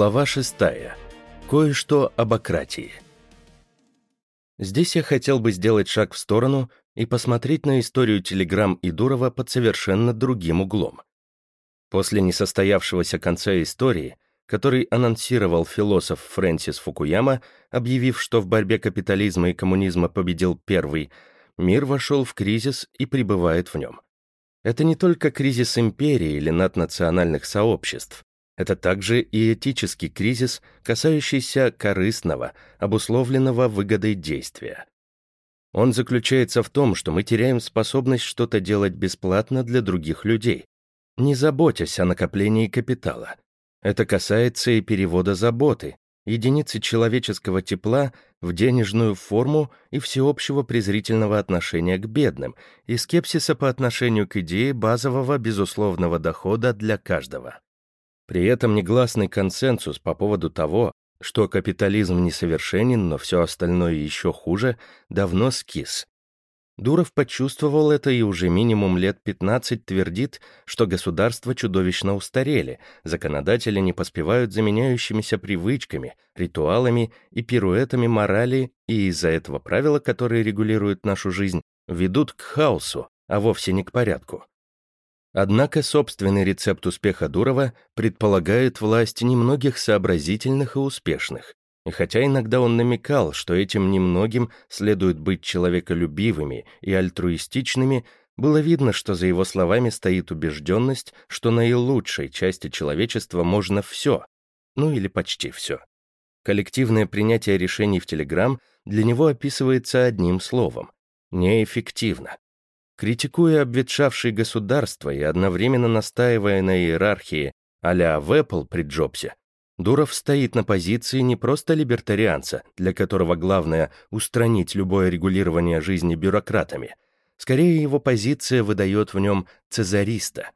Глава шестая. Кое-что об акратии. Здесь я хотел бы сделать шаг в сторону и посмотреть на историю Телеграм и Дурова под совершенно другим углом. После несостоявшегося конца истории, который анонсировал философ Фрэнсис Фукуяма, объявив, что в борьбе капитализма и коммунизма победил первый, мир вошел в кризис и пребывает в нем. Это не только кризис империи или наднациональных сообществ, это также и этический кризис, касающийся корыстного, обусловленного выгодой действия. Он заключается в том, что мы теряем способность что-то делать бесплатно для других людей, не заботясь о накоплении капитала. Это касается и перевода заботы, единицы человеческого тепла в денежную форму и всеобщего презрительного отношения к бедным и скепсиса по отношению к идее базового безусловного дохода для каждого. При этом негласный консенсус по поводу того, что капитализм несовершенен, но все остальное еще хуже, давно скис. Дуров почувствовал это и уже минимум лет 15 твердит, что государства чудовищно устарели, законодатели не поспевают заменяющимися привычками, ритуалами и пируэтами морали, и из-за этого правила, которые регулируют нашу жизнь, ведут к хаосу, а вовсе не к порядку. Однако собственный рецепт успеха Дурова предполагает власть немногих сообразительных и успешных. И хотя иногда он намекал, что этим немногим следует быть человеколюбивыми и альтруистичными, было видно, что за его словами стоит убежденность, что наилучшей части человечества можно все, ну или почти все. Коллективное принятие решений в Телеграм для него описывается одним словом — неэффективно. Критикуя обветшавшие государства и одновременно настаивая на иерархии а-ля в Apple при Джобсе, Дуров стоит на позиции не просто либертарианца, для которого главное — устранить любое регулирование жизни бюрократами. Скорее, его позиция выдает в нем цезариста.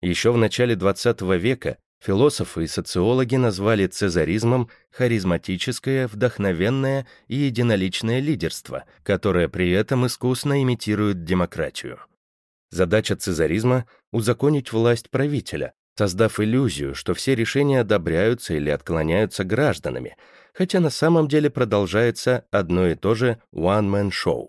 Еще в начале XX века Философы и социологи назвали цезаризмом харизматическое, вдохновенное и единоличное лидерство, которое при этом искусно имитирует демократию. Задача цезаризма — узаконить власть правителя, создав иллюзию, что все решения одобряются или отклоняются гражданами, хотя на самом деле продолжается одно и то же one-man-show.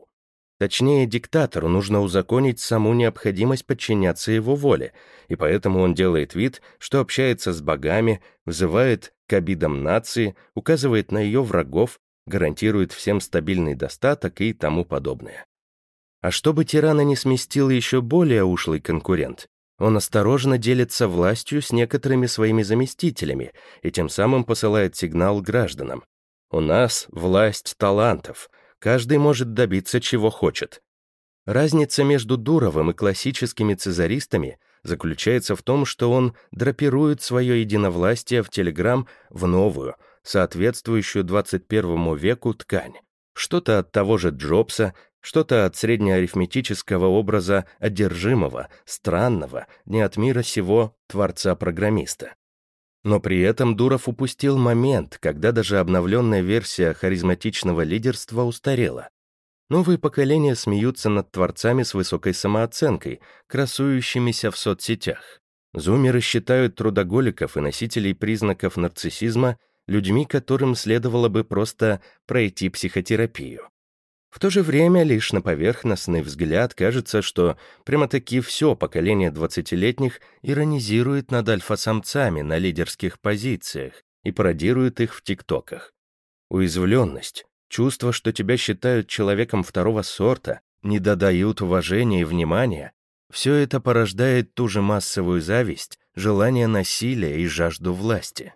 Точнее, диктатору нужно узаконить саму необходимость подчиняться его воле, и поэтому он делает вид, что общается с богами, взывает к обидам нации, указывает на ее врагов, гарантирует всем стабильный достаток и тому подобное. А чтобы тирана не сместил еще более ушлый конкурент, он осторожно делится властью с некоторыми своими заместителями и тем самым посылает сигнал гражданам. «У нас власть талантов», Каждый может добиться чего хочет. Разница между Дуровым и классическими цезаристами заключается в том, что он драпирует свое единовластие в Телеграм в новую, соответствующую 21 веку ткань. Что-то от того же Джобса, что-то от среднеарифметического образа одержимого, странного, не от мира сего творца-программиста. Но при этом Дуров упустил момент, когда даже обновленная версия харизматичного лидерства устарела. Новые поколения смеются над творцами с высокой самооценкой, красующимися в соцсетях. Зумеры считают трудоголиков и носителей признаков нарциссизма людьми, которым следовало бы просто пройти психотерапию. В то же время лишь на поверхностный взгляд кажется, что прямо-таки все поколение двадцатилетних иронизирует над альфа-самцами на лидерских позициях и пародирует их в тиктоках. Уязвленность, чувство, что тебя считают человеком второго сорта, не додают уважения и внимания, все это порождает ту же массовую зависть, желание насилия и жажду власти.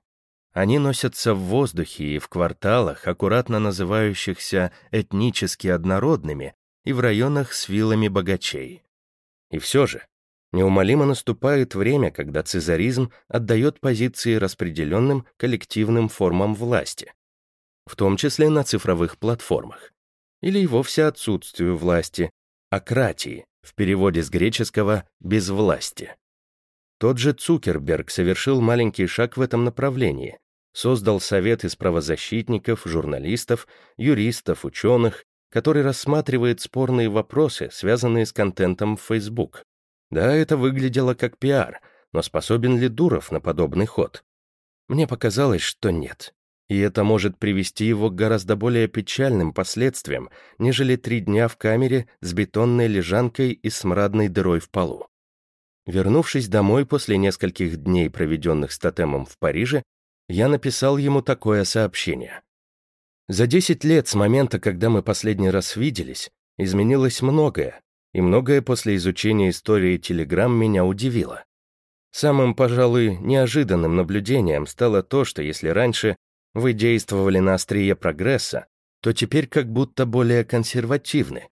Они носятся в воздухе и в кварталах, аккуратно называющихся этнически однородными, и в районах с вилами богачей. И все же, неумолимо наступает время, когда цезаризм отдает позиции распределенным коллективным формам власти, в том числе на цифровых платформах, или и вовсе отсутствию власти, акратии, в переводе с греческого «безвластие». Тот же Цукерберг совершил маленький шаг в этом направлении, создал совет из правозащитников, журналистов, юристов, ученых, который рассматривает спорные вопросы, связанные с контентом в Facebook. Да, это выглядело как пиар, но способен ли Дуров на подобный ход? Мне показалось, что нет. И это может привести его к гораздо более печальным последствиям, нежели три дня в камере с бетонной лежанкой и смрадной дырой в полу. Вернувшись домой после нескольких дней, проведенных с тотемом в Париже, я написал ему такое сообщение. За 10 лет с момента, когда мы последний раз виделись, изменилось многое, и многое после изучения истории Телеграм меня удивило. Самым, пожалуй, неожиданным наблюдением стало то, что если раньше вы действовали на острие прогресса, то теперь как будто более консервативны.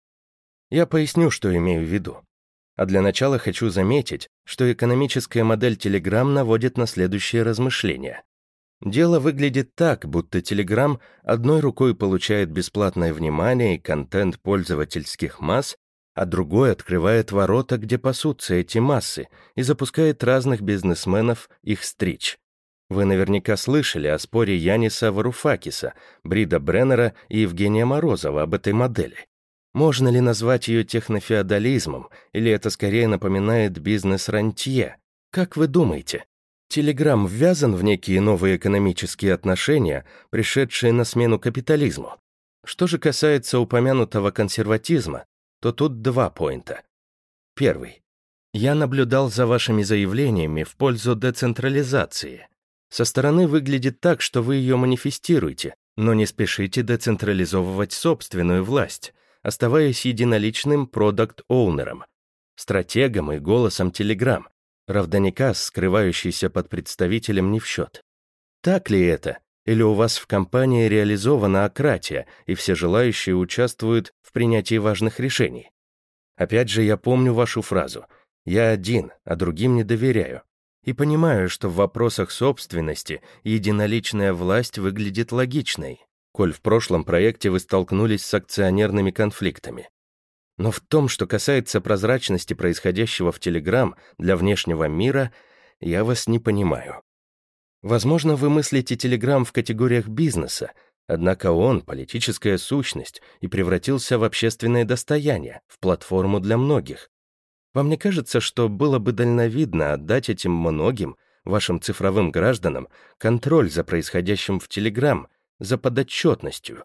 Я поясню, что имею в виду. А для начала хочу заметить, что экономическая модель Telegram наводит на следующее размышление. Дело выглядит так, будто Telegram одной рукой получает бесплатное внимание и контент пользовательских масс, а другой открывает ворота, где пасутся эти массы, и запускает разных бизнесменов их стричь. Вы наверняка слышали о споре Яниса Варуфакиса, Брида Бреннера и Евгения Морозова об этой модели. Можно ли назвать ее технофеодализмом, или это скорее напоминает бизнес-рантье? Как вы думаете? Телеграм ввязан в некие новые экономические отношения, пришедшие на смену капитализму. Что же касается упомянутого консерватизма, то тут два поинта. Первый. Я наблюдал за вашими заявлениями в пользу децентрализации. Со стороны выглядит так, что вы ее манифестируете, но не спешите децентрализовывать собственную власть, оставаясь единоличным продакт-оунером, стратегом и голосом Telegram, равдоникас, скрывающийся под представителем не в счет. Так ли это? Или у вас в компании реализована акратия, и все желающие участвуют в принятии важных решений? Опять же, я помню вашу фразу «Я один, а другим не доверяю» и понимаю, что в вопросах собственности единоличная власть выглядит логичной, коль в прошлом проекте вы столкнулись с акционерными конфликтами. Но в том, что касается прозрачности происходящего в Телеграм для внешнего мира, я вас не понимаю. Возможно, вы мыслите Телеграм в категориях бизнеса, однако он — политическая сущность и превратился в общественное достояние, в платформу для многих, вам не кажется, что было бы дальновидно отдать этим многим, вашим цифровым гражданам, контроль за происходящим в Телеграм, за подотчетностью?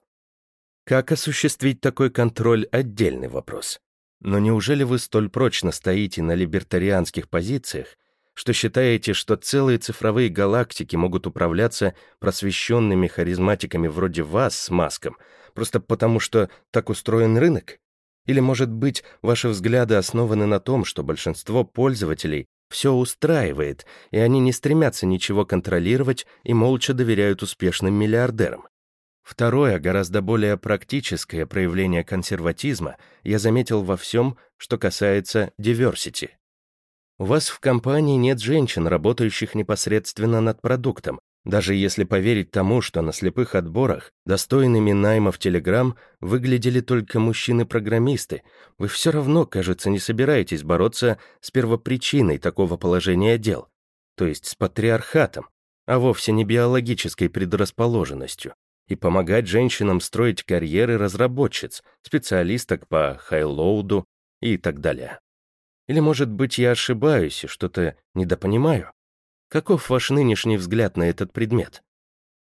Как осуществить такой контроль — отдельный вопрос. Но неужели вы столь прочно стоите на либертарианских позициях, что считаете, что целые цифровые галактики могут управляться просвещенными харизматиками вроде вас с Маском, просто потому что так устроен рынок? Или, может быть, ваши взгляды основаны на том, что большинство пользователей все устраивает, и они не стремятся ничего контролировать и молча доверяют успешным миллиардерам. Второе, гораздо более практическое проявление консерватизма я заметил во всем, что касается diversity. У вас в компании нет женщин, работающих непосредственно над продуктом, даже если поверить тому, что на слепых отборах достойными найма в Телеграм выглядели только мужчины-программисты, вы все равно, кажется, не собираетесь бороться с первопричиной такого положения дел, то есть с патриархатом, а вовсе не биологической предрасположенностью, и помогать женщинам строить карьеры разработчиц, специалисток по хайлоуду и так далее. Или, может быть, я ошибаюсь и что-то недопонимаю? Каков ваш нынешний взгляд на этот предмет?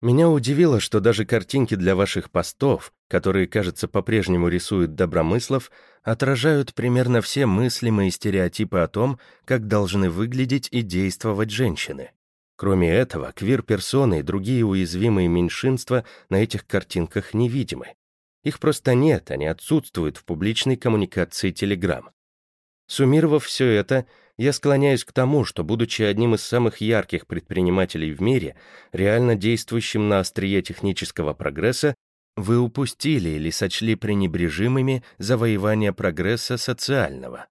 Меня удивило, что даже картинки для ваших постов, которые, кажется, по-прежнему рисуют добромыслов, отражают примерно все мыслимые стереотипы о том, как должны выглядеть и действовать женщины. Кроме этого, квир-персоны и другие уязвимые меньшинства на этих картинках невидимы. Их просто нет, они отсутствуют в публичной коммуникации Telegram. Суммировав все это, я склоняюсь к тому, что, будучи одним из самых ярких предпринимателей в мире, реально действующим на острие технического прогресса, вы упустили или сочли пренебрежимыми завоевание прогресса социального.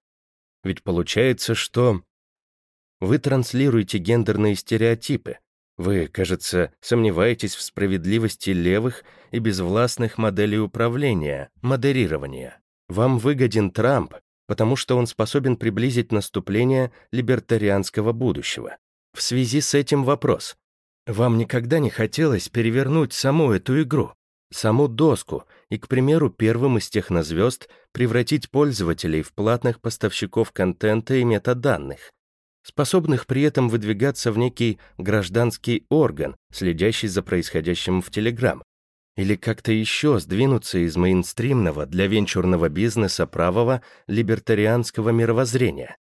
Ведь получается, что вы транслируете гендерные стереотипы, вы, кажется, сомневаетесь в справедливости левых и безвластных моделей управления, модерирования. Вам выгоден Трамп, потому что он способен приблизить наступление либертарианского будущего. В связи с этим вопрос. Вам никогда не хотелось перевернуть саму эту игру, саму доску и, к примеру, первым из технозвезд превратить пользователей в платных поставщиков контента и метаданных? Способных при этом выдвигаться в некий гражданский орган, следящий за происходящим в Телеграм, или как-то еще сдвинуться из мейнстримного для венчурного бизнеса правого либертарианского мировоззрения.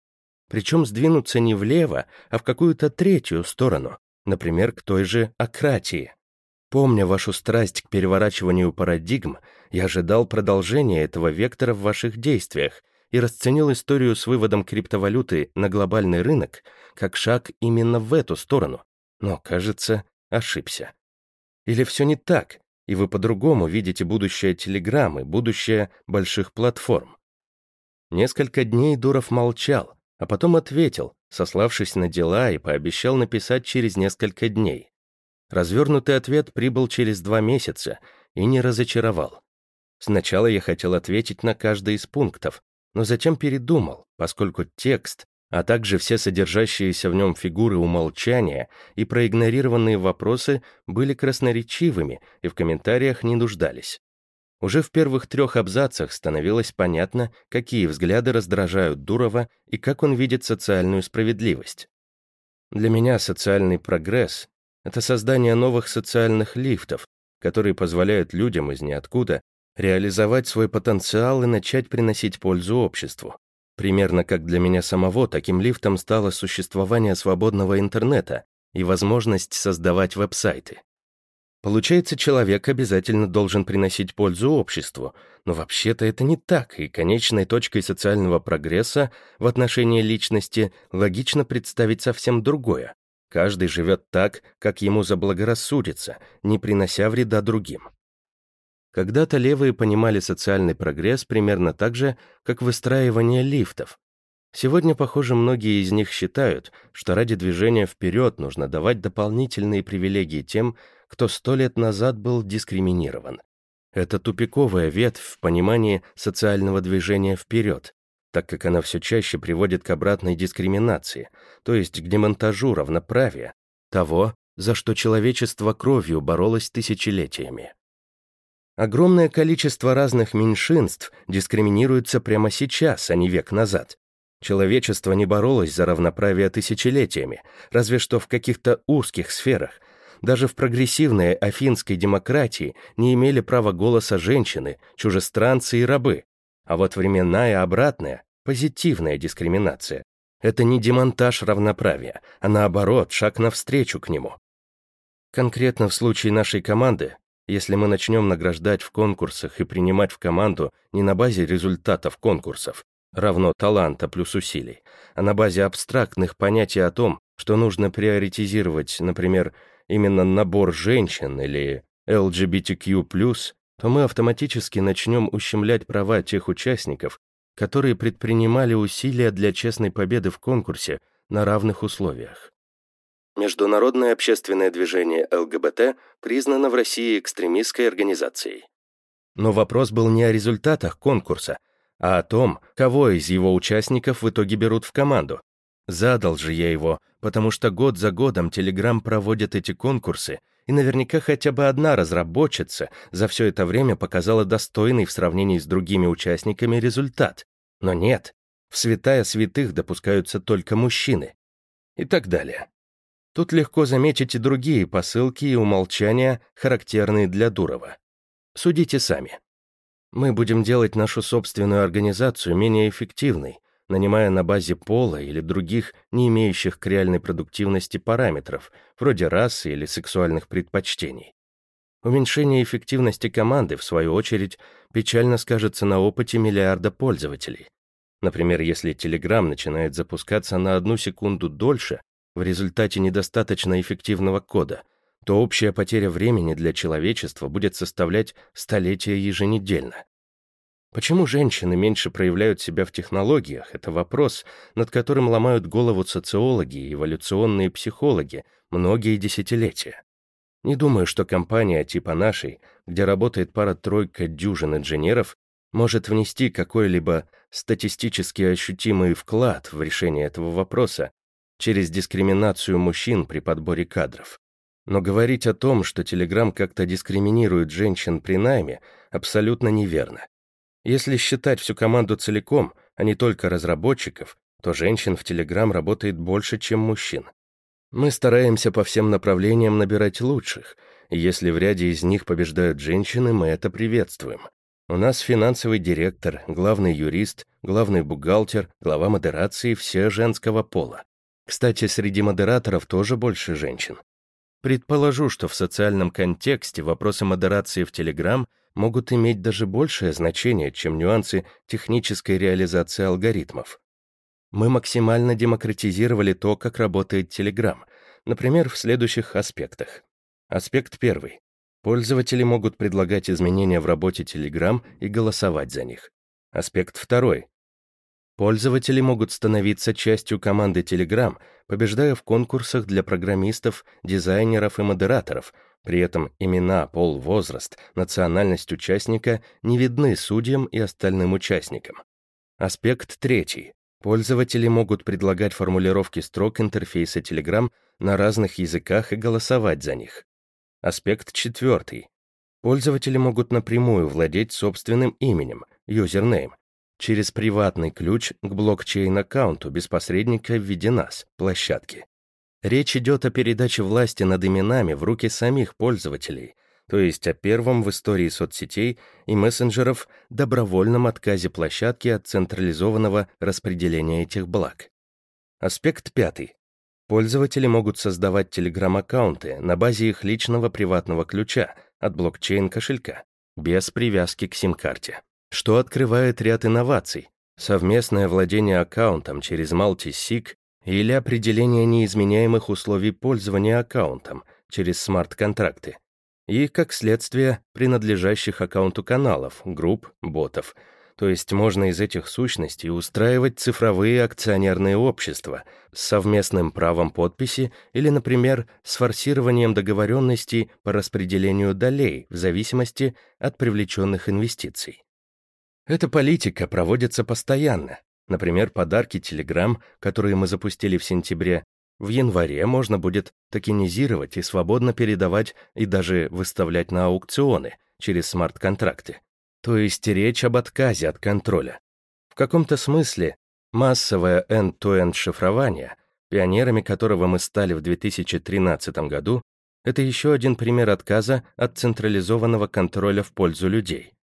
Причем сдвинуться не влево, а в какую-то третью сторону, например, к той же акратии. Помня вашу страсть к переворачиванию парадигм, я ожидал продолжения этого вектора в ваших действиях и расценил историю с выводом криптовалюты на глобальный рынок как шаг именно в эту сторону, но, кажется, ошибся. Или все не так, и вы по-другому видите будущее телеграммы, будущее больших платформ. Несколько дней Дуров молчал, а потом ответил, сославшись на дела и пообещал написать через несколько дней. Развернутый ответ прибыл через два месяца и не разочаровал. Сначала я хотел ответить на каждый из пунктов, но затем передумал, поскольку текст, а также все содержащиеся в нем фигуры умолчания и проигнорированные вопросы были красноречивыми и в комментариях не нуждались. Уже в первых трех абзацах становилось понятно, какие взгляды раздражают Дурова и как он видит социальную справедливость. Для меня социальный прогресс — это создание новых социальных лифтов, которые позволяют людям из ниоткуда реализовать свой потенциал и начать приносить пользу обществу. Примерно как для меня самого, таким лифтом стало существование свободного интернета и возможность создавать веб-сайты. Получается, человек обязательно должен приносить пользу обществу, но вообще-то это не так, и конечной точкой социального прогресса в отношении личности логично представить совсем другое. Каждый живет так, как ему заблагорассудится, не принося вреда другим. Когда-то левые понимали социальный прогресс примерно так же, как выстраивание лифтов. Сегодня, похоже, многие из них считают, что ради движения вперед нужно давать дополнительные привилегии тем, кто сто лет назад был дискриминирован. Это тупиковая ветвь в понимании социального движения вперед, так как она все чаще приводит к обратной дискриминации, то есть к демонтажу равноправия, того, за что человечество кровью боролось тысячелетиями. Огромное количество разных меньшинств дискриминируется прямо сейчас, а не век назад. Человечество не боролось за равноправие тысячелетиями, разве что в каких-то узких сферах. Даже в прогрессивной афинской демократии не имели права голоса женщины, чужестранцы и рабы. А вот временная обратная, позитивная дискриминация — это не демонтаж равноправия, а наоборот, шаг навстречу к нему. Конкретно в случае нашей команды если мы начнем награждать в конкурсах и принимать в команду не на базе результатов конкурсов, равно таланта плюс усилий, а на базе абстрактных понятий о том, что нужно приоритизировать, например, именно набор женщин или LGBTQ+, то мы автоматически начнем ущемлять права тех участников, которые предпринимали усилия для честной победы в конкурсе на равных условиях. Международное общественное движение ЛГБТ признано в России экстремистской организацией. Но вопрос был не о результатах конкурса, а о том, кого из его участников в итоге берут в команду. Задал же я его, потому что год за годом Telegram проводит эти конкурсы, и наверняка хотя бы одна разработчица за все это время показала достойный в сравнении с другими участниками результат. Но нет, в святая святых допускаются только мужчины. И так далее. Тут легко заметить и другие посылки и умолчания, характерные для Дурова. Судите сами. Мы будем делать нашу собственную организацию менее эффективной, нанимая на базе пола или других, не имеющих к реальной продуктивности параметров, вроде расы или сексуальных предпочтений. Уменьшение эффективности команды, в свою очередь, печально скажется на опыте миллиарда пользователей. Например, если Telegram начинает запускаться на одну секунду дольше, в результате недостаточно эффективного кода, то общая потеря времени для человечества будет составлять столетия еженедельно. Почему женщины меньше проявляют себя в технологиях, это вопрос, над которым ломают голову социологи и эволюционные психологи многие десятилетия. Не думаю, что компания типа нашей, где работает пара-тройка дюжин инженеров, может внести какой-либо статистически ощутимый вклад в решение этого вопроса, через дискриминацию мужчин при подборе кадров. Но говорить о том, что Telegram как-то дискриминирует женщин при найме, абсолютно неверно. Если считать всю команду целиком, а не только разработчиков, то женщин в Telegram работает больше, чем мужчин. Мы стараемся по всем направлениям набирать лучших, и если в ряде из них побеждают женщины, мы это приветствуем. У нас финансовый директор, главный юрист, главный бухгалтер, глава модерации все женского пола. Кстати, среди модераторов тоже больше женщин. Предположу, что в социальном контексте вопросы модерации в Telegram могут иметь даже большее значение, чем нюансы технической реализации алгоритмов. Мы максимально демократизировали то, как работает Telegram, например, в следующих аспектах. Аспект первый. Пользователи могут предлагать изменения в работе Telegram и голосовать за них. Аспект второй. Пользователи могут становиться частью команды Telegram, побеждая в конкурсах для программистов, дизайнеров и модераторов, при этом имена, пол, возраст, национальность участника не видны судьям и остальным участникам. Аспект третий. Пользователи могут предлагать формулировки строк интерфейса Telegram на разных языках и голосовать за них. Аспект четвертый. Пользователи могут напрямую владеть собственным именем, юзернейм, через приватный ключ к блокчейн-аккаунту без посредника в виде нас, площадки. Речь идет о передаче власти над именами в руки самих пользователей — то есть о первом в истории соцсетей и мессенджеров добровольном отказе площадки от централизованного распределения этих благ. Аспект пятый. Пользователи могут создавать телеграм-аккаунты на базе их личного приватного ключа от блокчейн-кошелька, без привязки к сим-карте, что открывает ряд инноваций, совместное владение аккаунтом через multi-sig или определение неизменяемых условий пользования аккаунтом через смарт-контракты, и, как следствие, принадлежащих аккаунту каналов, групп, ботов. То есть можно из этих сущностей устраивать цифровые акционерные общества с совместным правом подписи или, например, с форсированием договоренностей по распределению долей в зависимости от привлеченных инвестиций. Эта политика проводится постоянно. Например, подарки Telegram, которые мы запустили в сентябре, в январе можно будет токенизировать и свободно передавать и даже выставлять на аукционы через смарт-контракты. То есть речь об отказе от контроля. В каком-то смысле массовое end-to-end шифрование, пионерами которого мы стали в 2013 году, это еще один пример отказа от централизованного контроля в пользу людей.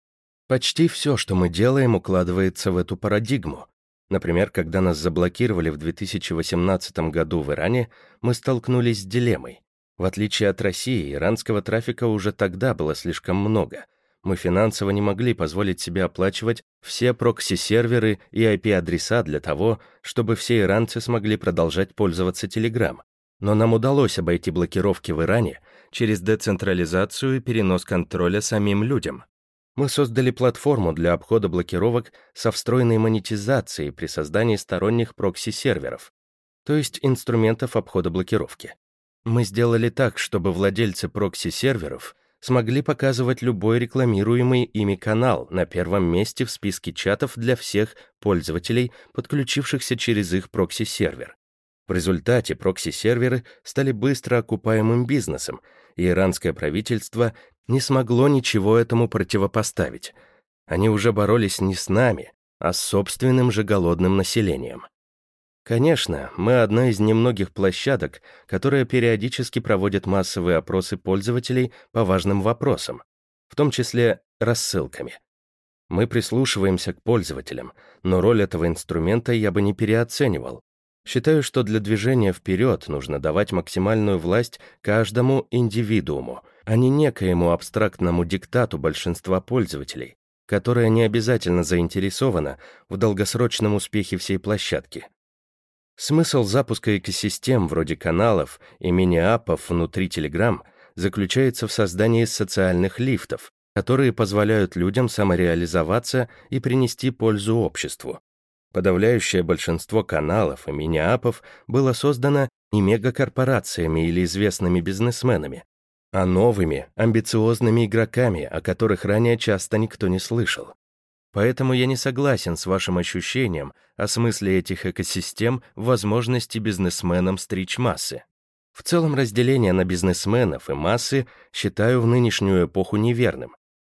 Почти все, что мы делаем, укладывается в эту парадигму, Например, когда нас заблокировали в 2018 году в Иране, мы столкнулись с дилеммой. В отличие от России, иранского трафика уже тогда было слишком много. Мы финансово не могли позволить себе оплачивать все прокси-серверы и IP-адреса для того, чтобы все иранцы смогли продолжать пользоваться Telegram. Но нам удалось обойти блокировки в Иране через децентрализацию и перенос контроля самим людям. Мы создали платформу для обхода блокировок со встроенной монетизацией при создании сторонних прокси-серверов, то есть инструментов обхода блокировки. Мы сделали так, чтобы владельцы прокси-серверов смогли показывать любой рекламируемый ими канал на первом месте в списке чатов для всех пользователей, подключившихся через их прокси-сервер. В результате прокси-серверы стали быстро окупаемым бизнесом, иранское правительство не смогло ничего этому противопоставить. Они уже боролись не с нами, а с собственным же голодным населением. Конечно, мы одна из немногих площадок, которая периодически проводит массовые опросы пользователей по важным вопросам, в том числе рассылками. Мы прислушиваемся к пользователям, но роль этого инструмента я бы не переоценивал. Считаю, что для движения вперед нужно давать максимальную власть каждому индивидууму, а не некоему абстрактному диктату большинства пользователей, которое не обязательно заинтересовано в долгосрочном успехе всей площадки. Смысл запуска экосистем вроде каналов и мини-апов внутри Telegram заключается в создании социальных лифтов, которые позволяют людям самореализоваться и принести пользу обществу. Подавляющее большинство каналов и мини-апов было создано не мегакорпорациями или известными бизнесменами, а новыми, амбициозными игроками, о которых ранее часто никто не слышал. Поэтому я не согласен с вашим ощущением о смысле этих экосистем в возможности бизнесменам стричь массы. В целом разделение на бизнесменов и массы считаю в нынешнюю эпоху неверным.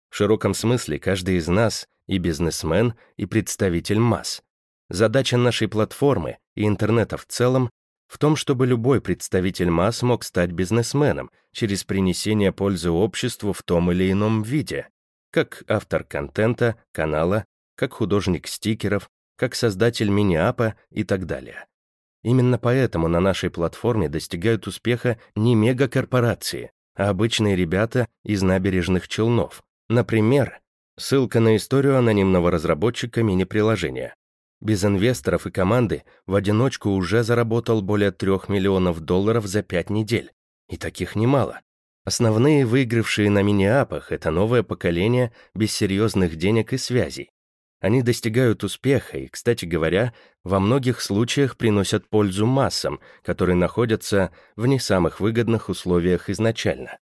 В широком смысле каждый из нас и бизнесмен, и представитель масс. Задача нашей платформы и интернета в целом в том, чтобы любой представитель масс мог стать бизнесменом через принесение пользы обществу в том или ином виде, как автор контента, канала, как художник стикеров, как создатель мини-апа и так далее. Именно поэтому на нашей платформе достигают успеха не мегакорпорации, а обычные ребята из набережных Челнов. Например, ссылка на историю анонимного разработчика мини-приложения. Без инвесторов и команды в одиночку уже заработал более 3 миллионов долларов за 5 недель. И таких немало. Основные выигравшие на мини-апах — это новое поколение без серьезных денег и связей. Они достигают успеха и, кстати говоря, во многих случаях приносят пользу массам, которые находятся в не самых выгодных условиях изначально.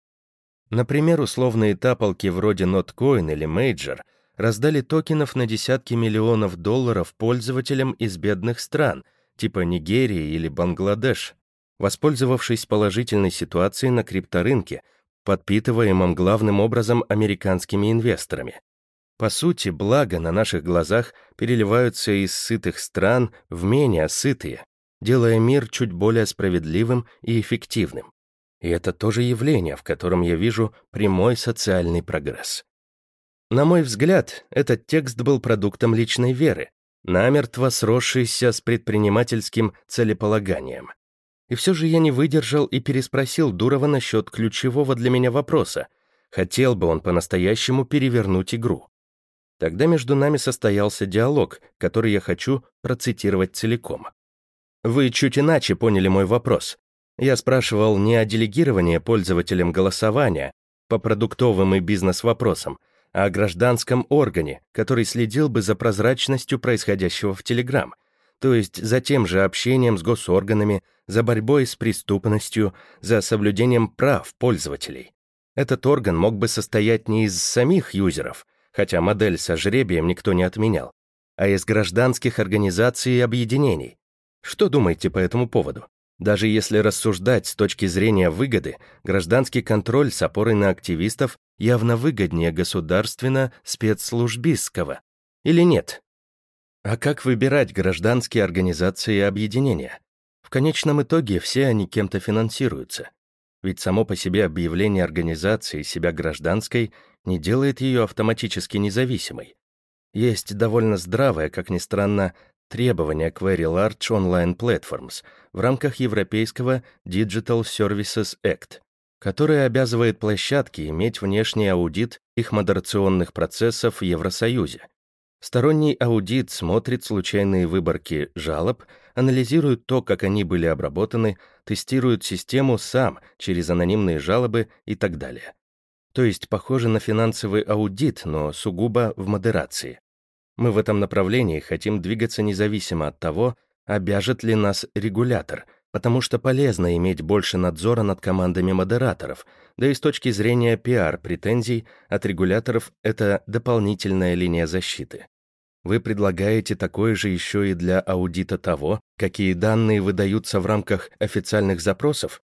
Например, условные тапалки вроде Notcoin или Major раздали токенов на десятки миллионов долларов пользователям из бедных стран, типа Нигерии или Бангладеш, воспользовавшись положительной ситуацией на крипторынке, подпитываемом главным образом американскими инвесторами. По сути, благо на наших глазах переливаются из сытых стран в менее сытые, делая мир чуть более справедливым и эффективным. И это тоже явление, в котором я вижу прямой социальный прогресс. На мой взгляд, этот текст был продуктом личной веры, намертво сросшийся с предпринимательским целеполаганием. И все же я не выдержал и переспросил Дурова насчет ключевого для меня вопроса, хотел бы он по-настоящему перевернуть игру. Тогда между нами состоялся диалог, который я хочу процитировать целиком. Вы чуть иначе поняли мой вопрос. Я спрашивал не о делегировании пользователям голосования по продуктовым и бизнес-вопросам, о гражданском органе, который следил бы за прозрачностью происходящего в Телеграм, то есть за тем же общением с госорганами, за борьбой с преступностью, за соблюдением прав пользователей. Этот орган мог бы состоять не из самих юзеров, хотя модель со жребием никто не отменял, а из гражданских организаций и объединений. Что думаете по этому поводу? Даже если рассуждать с точки зрения выгоды, гражданский контроль с опорой на активистов явно выгоднее государственно-спецслужбистского. Или нет? А как выбирать гражданские организации и объединения? В конечном итоге все они кем-то финансируются. Ведь само по себе объявление организации себя гражданской не делает ее автоматически независимой. Есть довольно здравое, как ни странно, требование к Very Large Online Platforms в рамках Европейского Digital Services Act, которое обязывает площадки иметь внешний аудит их модерационных процессов в Евросоюзе. Сторонний аудит смотрит случайные выборки жалоб, анализирует то, как они были обработаны, тестирует систему сам через анонимные жалобы и так далее. То есть похоже на финансовый аудит, но сугубо в модерации. Мы в этом направлении хотим двигаться независимо от того, обяжет ли нас регулятор, потому что полезно иметь больше надзора над командами модераторов, да и с точки зрения пиар-претензий от регуляторов это дополнительная линия защиты. Вы предлагаете такое же еще и для аудита того, какие данные выдаются в рамках официальных запросов?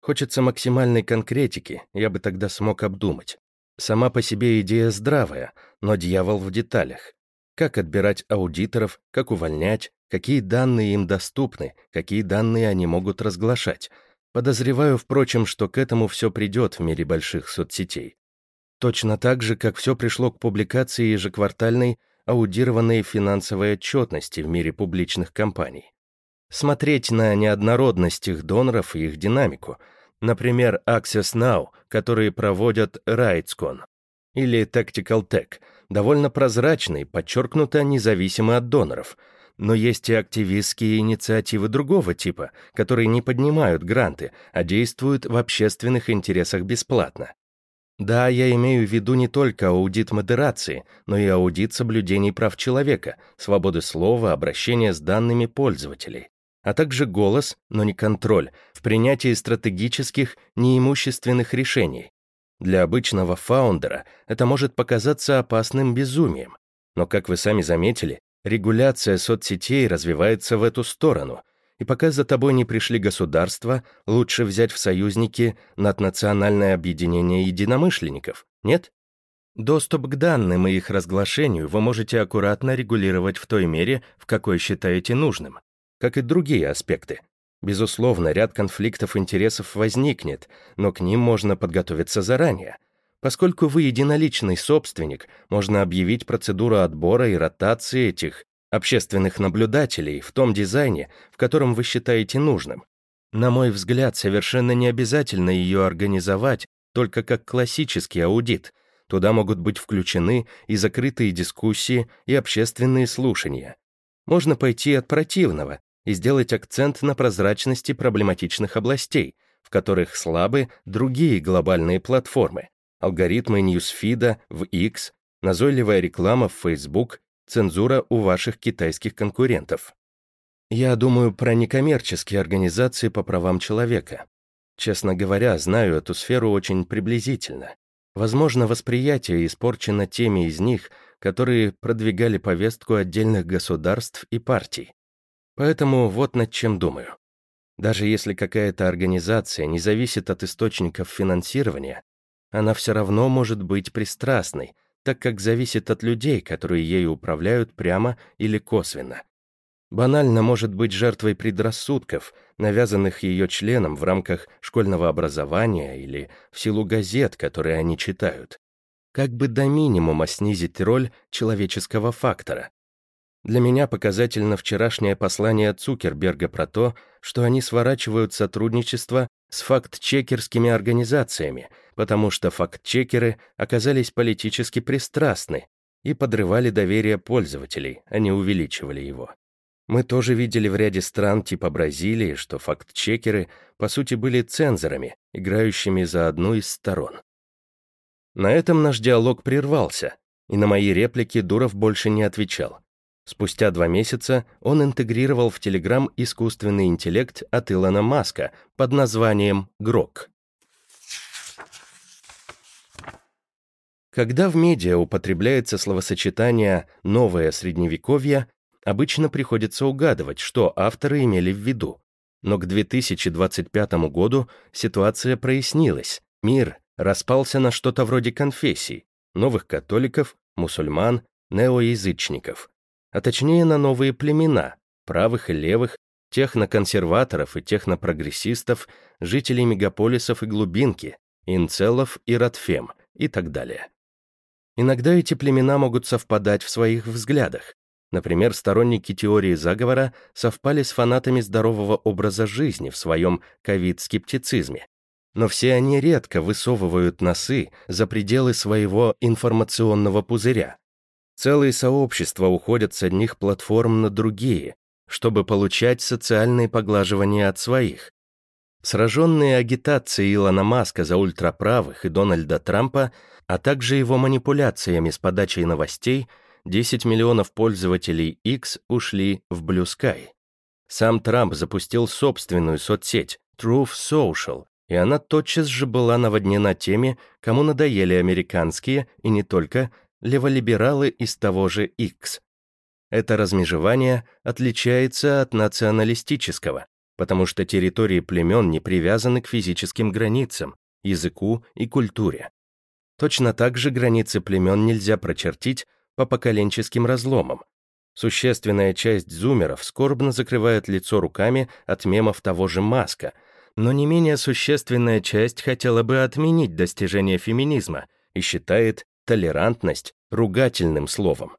Хочется максимальной конкретики, я бы тогда смог обдумать. Сама по себе идея здравая, но дьявол в деталях. Как отбирать аудиторов, как увольнять, какие данные им доступны, какие данные они могут разглашать. Подозреваю, впрочем, что к этому все придет в мире больших соцсетей. Точно так же, как все пришло к публикации ежеквартальной аудированной финансовой отчетности в мире публичных компаний. Смотреть на неоднородность их доноров и их динамику — Например, Access Now, которые проводят RightsCon, или Tactical Tech, довольно прозрачный, подчеркнуто независимый от доноров. Но есть и активистские инициативы другого типа, которые не поднимают гранты, а действуют в общественных интересах бесплатно. Да, я имею в виду не только аудит модерации, но и аудит соблюдений прав человека, свободы слова, обращения с данными пользователей а также голос, но не контроль, в принятии стратегических, неимущественных решений. Для обычного фаундера это может показаться опасным безумием, но, как вы сами заметили, регуляция соцсетей развивается в эту сторону, и пока за тобой не пришли государства, лучше взять в союзники наднациональное объединение единомышленников, нет? Доступ к данным и их разглашению вы можете аккуратно регулировать в той мере, в какой считаете нужным, как и другие аспекты. Безусловно, ряд конфликтов интересов возникнет, но к ним можно подготовиться заранее. Поскольку вы единоличный собственник, можно объявить процедуру отбора и ротации этих общественных наблюдателей в том дизайне, в котором вы считаете нужным. На мой взгляд, совершенно не обязательно ее организовать только как классический аудит — Туда могут быть включены и закрытые дискуссии, и общественные слушания. Можно пойти от противного и сделать акцент на прозрачности проблематичных областей, в которых слабы другие глобальные платформы, алгоритмы ньюсфида в X, назойливая реклама в Facebook, цензура у ваших китайских конкурентов. Я думаю про некоммерческие организации по правам человека. Честно говоря, знаю эту сферу очень приблизительно. Возможно, восприятие испорчено теми из них, которые продвигали повестку отдельных государств и партий. Поэтому вот над чем думаю. Даже если какая-то организация не зависит от источников финансирования, она все равно может быть пристрастной, так как зависит от людей, которые ею управляют прямо или косвенно банально может быть жертвой предрассудков, навязанных ее членам в рамках школьного образования или в силу газет, которые они читают. Как бы до минимума снизить роль человеческого фактора. Для меня показательно вчерашнее послание Цукерберга про то, что они сворачивают сотрудничество с факт-чекерскими организациями, потому что факт-чекеры оказались политически пристрастны и подрывали доверие пользователей, а не увеличивали его. Мы тоже видели в ряде стран типа Бразилии, что факт-чекеры, по сути, были цензорами, играющими за одну из сторон. На этом наш диалог прервался, и на мои реплики Дуров больше не отвечал. Спустя два месяца он интегрировал в Telegram искусственный интеллект от Илона Маска под названием «Грок». Когда в медиа употребляется словосочетание «новое средневековье», Обычно приходится угадывать, что авторы имели в виду. Но к 2025 году ситуация прояснилась. Мир распался на что-то вроде конфессий, новых католиков, мусульман, неоязычников. А точнее на новые племена, правых и левых, техноконсерваторов и технопрогрессистов, жителей мегаполисов и глубинки, инцелов и радфем и так далее. Иногда эти племена могут совпадать в своих взглядах, Например, сторонники теории заговора совпали с фанатами здорового образа жизни в своем ковид-скептицизме. Но все они редко высовывают носы за пределы своего информационного пузыря. Целые сообщества уходят с одних платформ на другие, чтобы получать социальные поглаживания от своих. Сраженные агитацией Илона Маска за ультраправых и Дональда Трампа, а также его манипуляциями с подачей новостей – 10 миллионов пользователей X ушли в Blue Sky. Сам Трамп запустил собственную соцсеть Truth Social, и она тотчас же была наводнена теми, кому надоели американские, и не только, леволибералы из того же X. Это размежевание отличается от националистического, потому что территории племен не привязаны к физическим границам, языку и культуре. Точно так же границы племен нельзя прочертить по поколенческим разломам. Существенная часть зумеров скорбно закрывает лицо руками от мемов того же Маска, но не менее существенная часть хотела бы отменить достижение феминизма и считает толерантность ругательным словом.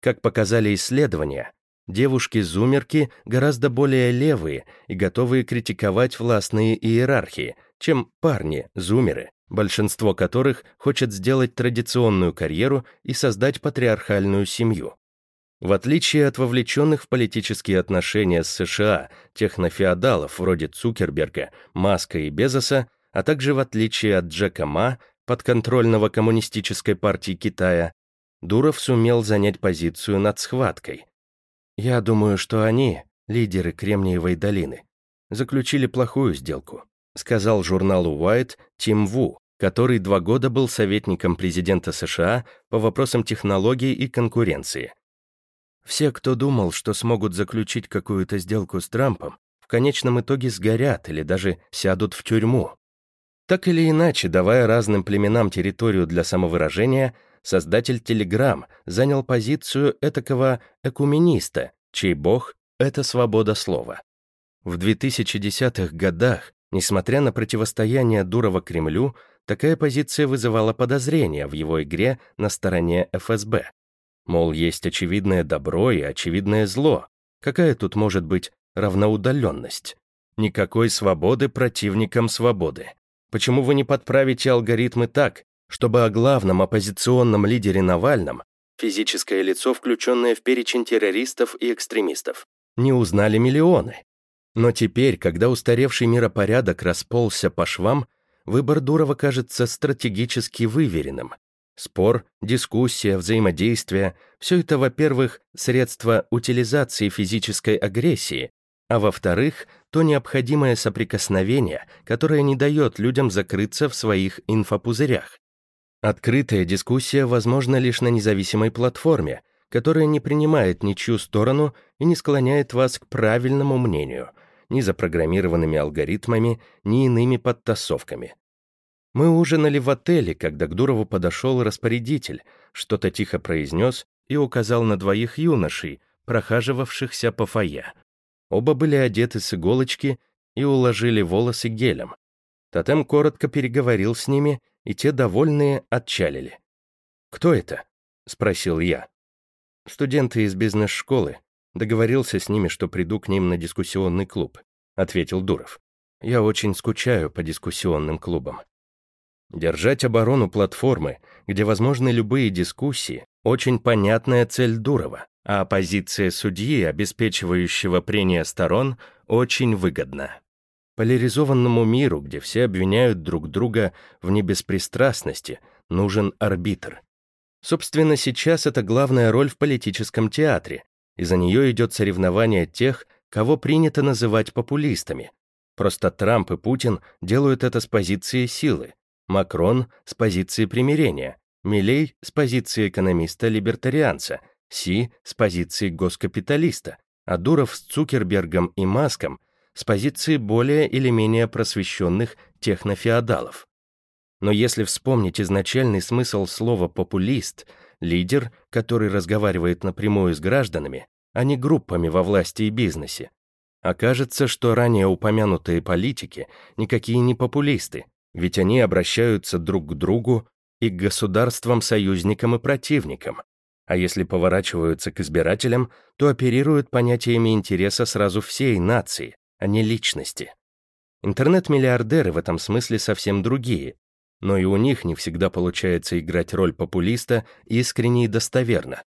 Как показали исследования, девушки-зумерки гораздо более левые и готовые критиковать властные иерархии, чем парни-зумеры большинство которых хочет сделать традиционную карьеру и создать патриархальную семью. В отличие от вовлеченных в политические отношения с США технофеодалов вроде Цукерберга, Маска и Безоса, а также в отличие от Джека Ма, подконтрольного коммунистической партии Китая, Дуров сумел занять позицию над схваткой. Я думаю, что они, лидеры Кремниевой долины, заключили плохую сделку сказал журналу White Тим Ву, который два года был советником президента США по вопросам технологий и конкуренции. Все, кто думал, что смогут заключить какую-то сделку с Трампом, в конечном итоге сгорят или даже сядут в тюрьму. Так или иначе, давая разным племенам территорию для самовыражения, создатель Telegram занял позицию этакого экумениста, чей бог — это свобода слова. В 2010-х годах, несмотря на противостояние Дурова Кремлю, такая позиция вызывала подозрения в его игре на стороне ФСБ. Мол, есть очевидное добро и очевидное зло. Какая тут может быть равноудаленность? Никакой свободы противникам свободы. Почему вы не подправите алгоритмы так, чтобы о главном оппозиционном лидере Навальном, физическое лицо, включенное в перечень террористов и экстремистов, не узнали миллионы? Но теперь, когда устаревший миропорядок расползся по швам, выбор Дурова кажется стратегически выверенным. Спор, дискуссия, взаимодействие — все это, во-первых, средства утилизации физической агрессии, а во-вторых, то необходимое соприкосновение, которое не дает людям закрыться в своих инфопузырях. Открытая дискуссия возможна лишь на независимой платформе, которая не принимает ничью сторону и не склоняет вас к правильному мнению, ни запрограммированными алгоритмами, ни иными подтасовками. Мы ужинали в отеле, когда к Дурову подошел распорядитель, что-то тихо произнес и указал на двоих юношей, прохаживавшихся по фойе. Оба были одеты с иголочки и уложили волосы гелем. Тотем коротко переговорил с ними, и те, довольные, отчалили. «Кто это?» — спросил я. «Студенты из бизнес-школы. Договорился с ними, что приду к ним на дискуссионный клуб», — ответил Дуров. «Я очень скучаю по дискуссионным клубам». Держать оборону платформы, где возможны любые дискуссии, очень понятная цель Дурова, а позиция судьи, обеспечивающего прения сторон, очень выгодна. Поляризованному миру, где все обвиняют друг друга в небеспристрастности, нужен арбитр. Собственно, сейчас это главная роль в политическом театре, и за нее идет соревнование тех, кого принято называть популистами. Просто Трамп и Путин делают это с позиции силы, Макрон — с позиции примирения, Милей — с позиции экономиста-либертарианца, Си — с позиции госкапиталиста, а Дуров с Цукербергом и Маском с позиции более или менее просвещенных технофеодалов. Но если вспомнить изначальный смысл слова «популист», лидер, который разговаривает напрямую с гражданами, а не группами во власти и бизнесе, окажется, что ранее упомянутые политики никакие не популисты, ведь они обращаются друг к другу и к государствам-союзникам и противникам, а если поворачиваются к избирателям, то оперируют понятиями интереса сразу всей нации, а не личности. Интернет-миллиардеры в этом смысле совсем другие, но и у них не всегда получается играть роль популиста искренне и достоверно.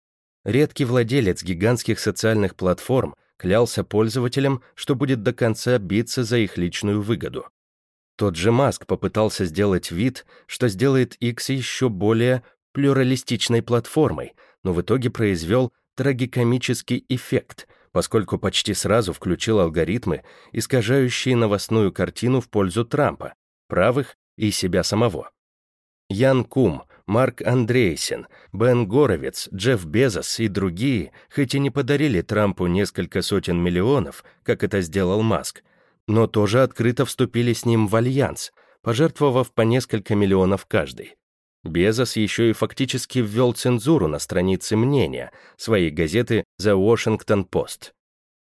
Редкий владелец гигантских социальных платформ клялся пользователям, что будет до конца биться за их личную выгоду. Тот же Маск попытался сделать вид, что сделает X еще более плюралистичной платформой, но в итоге произвел трагикомический эффект, поскольку почти сразу включил алгоритмы, искажающие новостную картину в пользу Трампа, правых и себя самого. Ян Кум, Марк Андрейсен, Бен Горовец, Джефф Безос и другие, хоть и не подарили Трампу несколько сотен миллионов, как это сделал Маск, но тоже открыто вступили с ним в альянс, пожертвовав по несколько миллионов каждый. Безос еще и фактически ввел цензуру на странице мнения своей газеты The Washington Post.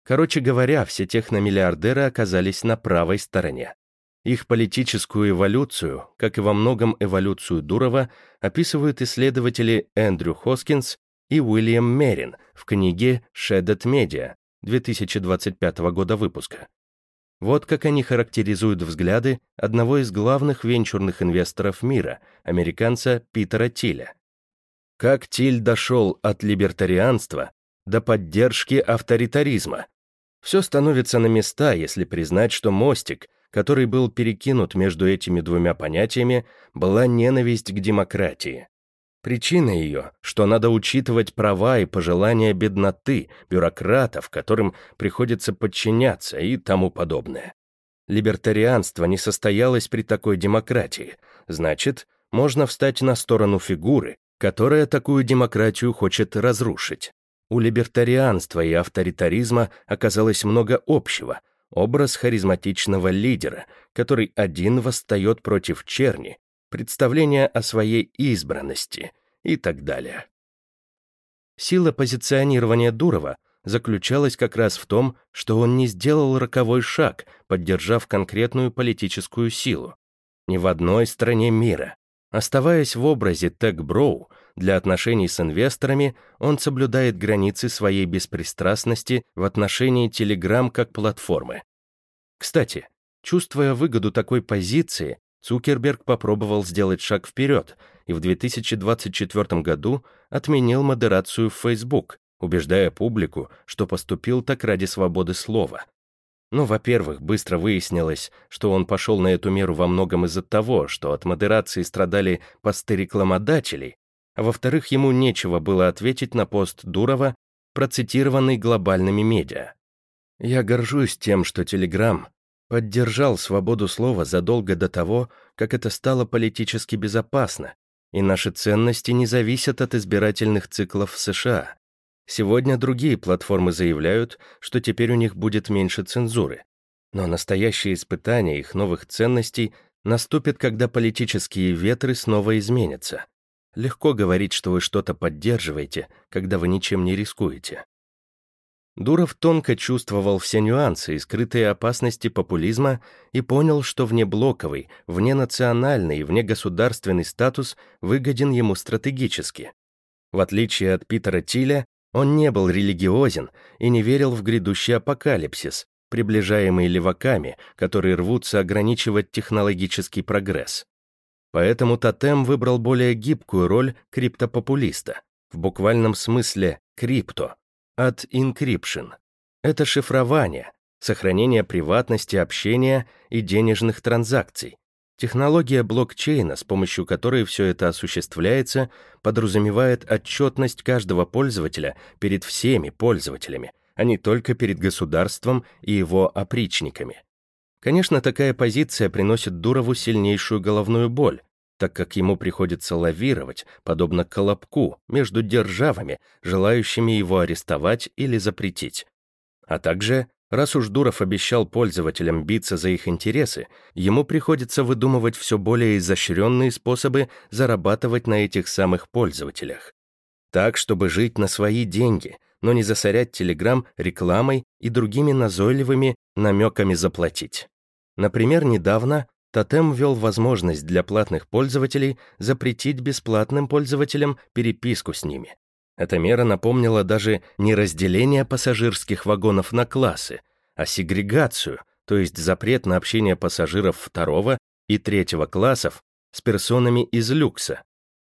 Короче говоря, все техномиллиардеры оказались на правой стороне. Их политическую эволюцию, как и во многом эволюцию Дурова, описывают исследователи Эндрю Хоскинс и Уильям Мерин в книге «Shaded Media» 2025 года выпуска. Вот как они характеризуют взгляды одного из главных венчурных инвесторов мира, американца Питера Тиля. Как Тиль дошел от либертарианства до поддержки авторитаризма? Все становится на места, если признать, что мостик, который был перекинут между этими двумя понятиями, была ненависть к демократии. Причина ее, что надо учитывать права и пожелания бедноты, бюрократов, которым приходится подчиняться и тому подобное. Либертарианство не состоялось при такой демократии, значит, можно встать на сторону фигуры, которая такую демократию хочет разрушить. У либертарианства и авторитаризма оказалось много общего, образ харизматичного лидера, который один восстает против черни, представление о своей избранности, и так далее. Сила позиционирования Дурова заключалась как раз в том, что он не сделал роковой шаг, поддержав конкретную политическую силу. Ни в одной стране мира. Оставаясь в образе тег-броу, для отношений с инвесторами он соблюдает границы своей беспристрастности в отношении Telegram как платформы. Кстати, чувствуя выгоду такой позиции, Цукерберг попробовал сделать шаг вперед и в 2024 году отменил модерацию в Facebook, убеждая публику, что поступил так ради свободы слова. Но, во-первых, быстро выяснилось, что он пошел на эту меру во многом из-за того, что от модерации страдали посты рекламодателей, а во-вторых, ему нечего было ответить на пост Дурова, процитированный глобальными медиа. «Я горжусь тем, что Телеграм поддержал свободу слова задолго до того, как это стало политически безопасно, и наши ценности не зависят от избирательных циклов в США. Сегодня другие платформы заявляют, что теперь у них будет меньше цензуры. Но настоящее испытание их новых ценностей наступит, когда политические ветры снова изменятся. Легко говорить, что вы что-то поддерживаете, когда вы ничем не рискуете. Дуров тонко чувствовал все нюансы и скрытые опасности популизма и понял, что внеблоковый, вненациональный и внегосударственный статус выгоден ему стратегически. В отличие от Питера Тиля, он не был религиозен и не верил в грядущий апокалипсис, приближаемый леваками, которые рвутся ограничивать технологический прогресс. Поэтому Тотем выбрал более гибкую роль криптопопулиста, в буквальном смысле крипто, от encryption. Это шифрование, сохранение приватности общения и денежных транзакций. Технология блокчейна, с помощью которой все это осуществляется, подразумевает отчетность каждого пользователя перед всеми пользователями, а не только перед государством и его опричниками. Конечно, такая позиция приносит Дурову сильнейшую головную боль, так как ему приходится лавировать, подобно колобку, между державами, желающими его арестовать или запретить. А также, раз уж Дуров обещал пользователям биться за их интересы, ему приходится выдумывать все более изощренные способы зарабатывать на этих самых пользователях. Так, чтобы жить на свои деньги, но не засорять Телеграм рекламой и другими назойливыми намеками заплатить. Например, недавно Тотем ввел возможность для платных пользователей запретить бесплатным пользователям переписку с ними. Эта мера напомнила даже не разделение пассажирских вагонов на классы, а сегрегацию, то есть запрет на общение пассажиров второго и третьего классов с персонами из люкса.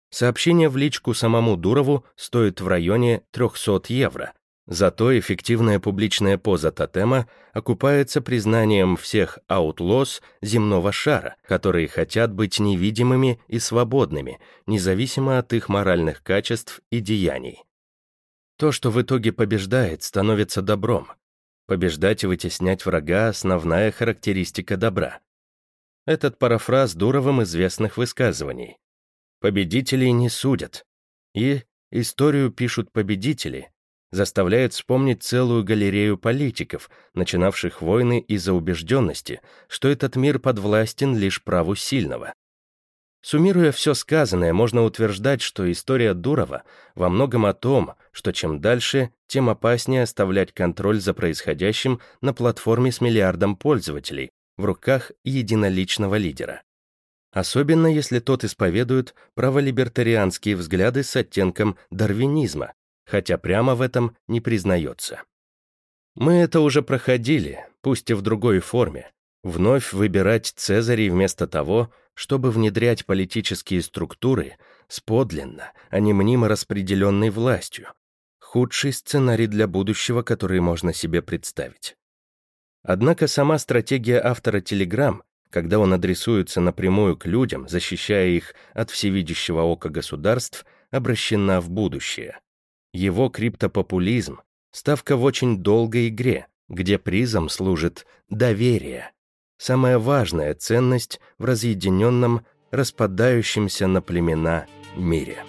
Сообщение в личку самому Дурову стоит в районе 300 евро, Зато эффективная публичная поза тотема окупается признанием всех аутлос земного шара, которые хотят быть невидимыми и свободными, независимо от их моральных качеств и деяний. То, что в итоге побеждает, становится добром. Побеждать и вытеснять врага — основная характеристика добра. Этот парафраз Дуровым известных высказываний. Победителей не судят. И историю пишут победители, заставляет вспомнить целую галерею политиков, начинавших войны из-за убежденности, что этот мир подвластен лишь праву сильного. Суммируя все сказанное, можно утверждать, что история Дурова во многом о том, что чем дальше, тем опаснее оставлять контроль за происходящим на платформе с миллиардом пользователей в руках единоличного лидера. Особенно если тот исповедует праволибертарианские взгляды с оттенком дарвинизма, хотя прямо в этом не признается. Мы это уже проходили, пусть и в другой форме, вновь выбирать Цезарей вместо того, чтобы внедрять политические структуры с подлинно, а не мнимо распределенной властью. Худший сценарий для будущего, который можно себе представить. Однако сама стратегия автора Telegram, когда он адресуется напрямую к людям, защищая их от всевидящего ока государств, обращена в будущее. Его криптопопулизм — ставка в очень долгой игре, где призом служит доверие. Самая важная ценность в разъединенном, распадающемся на племена мире.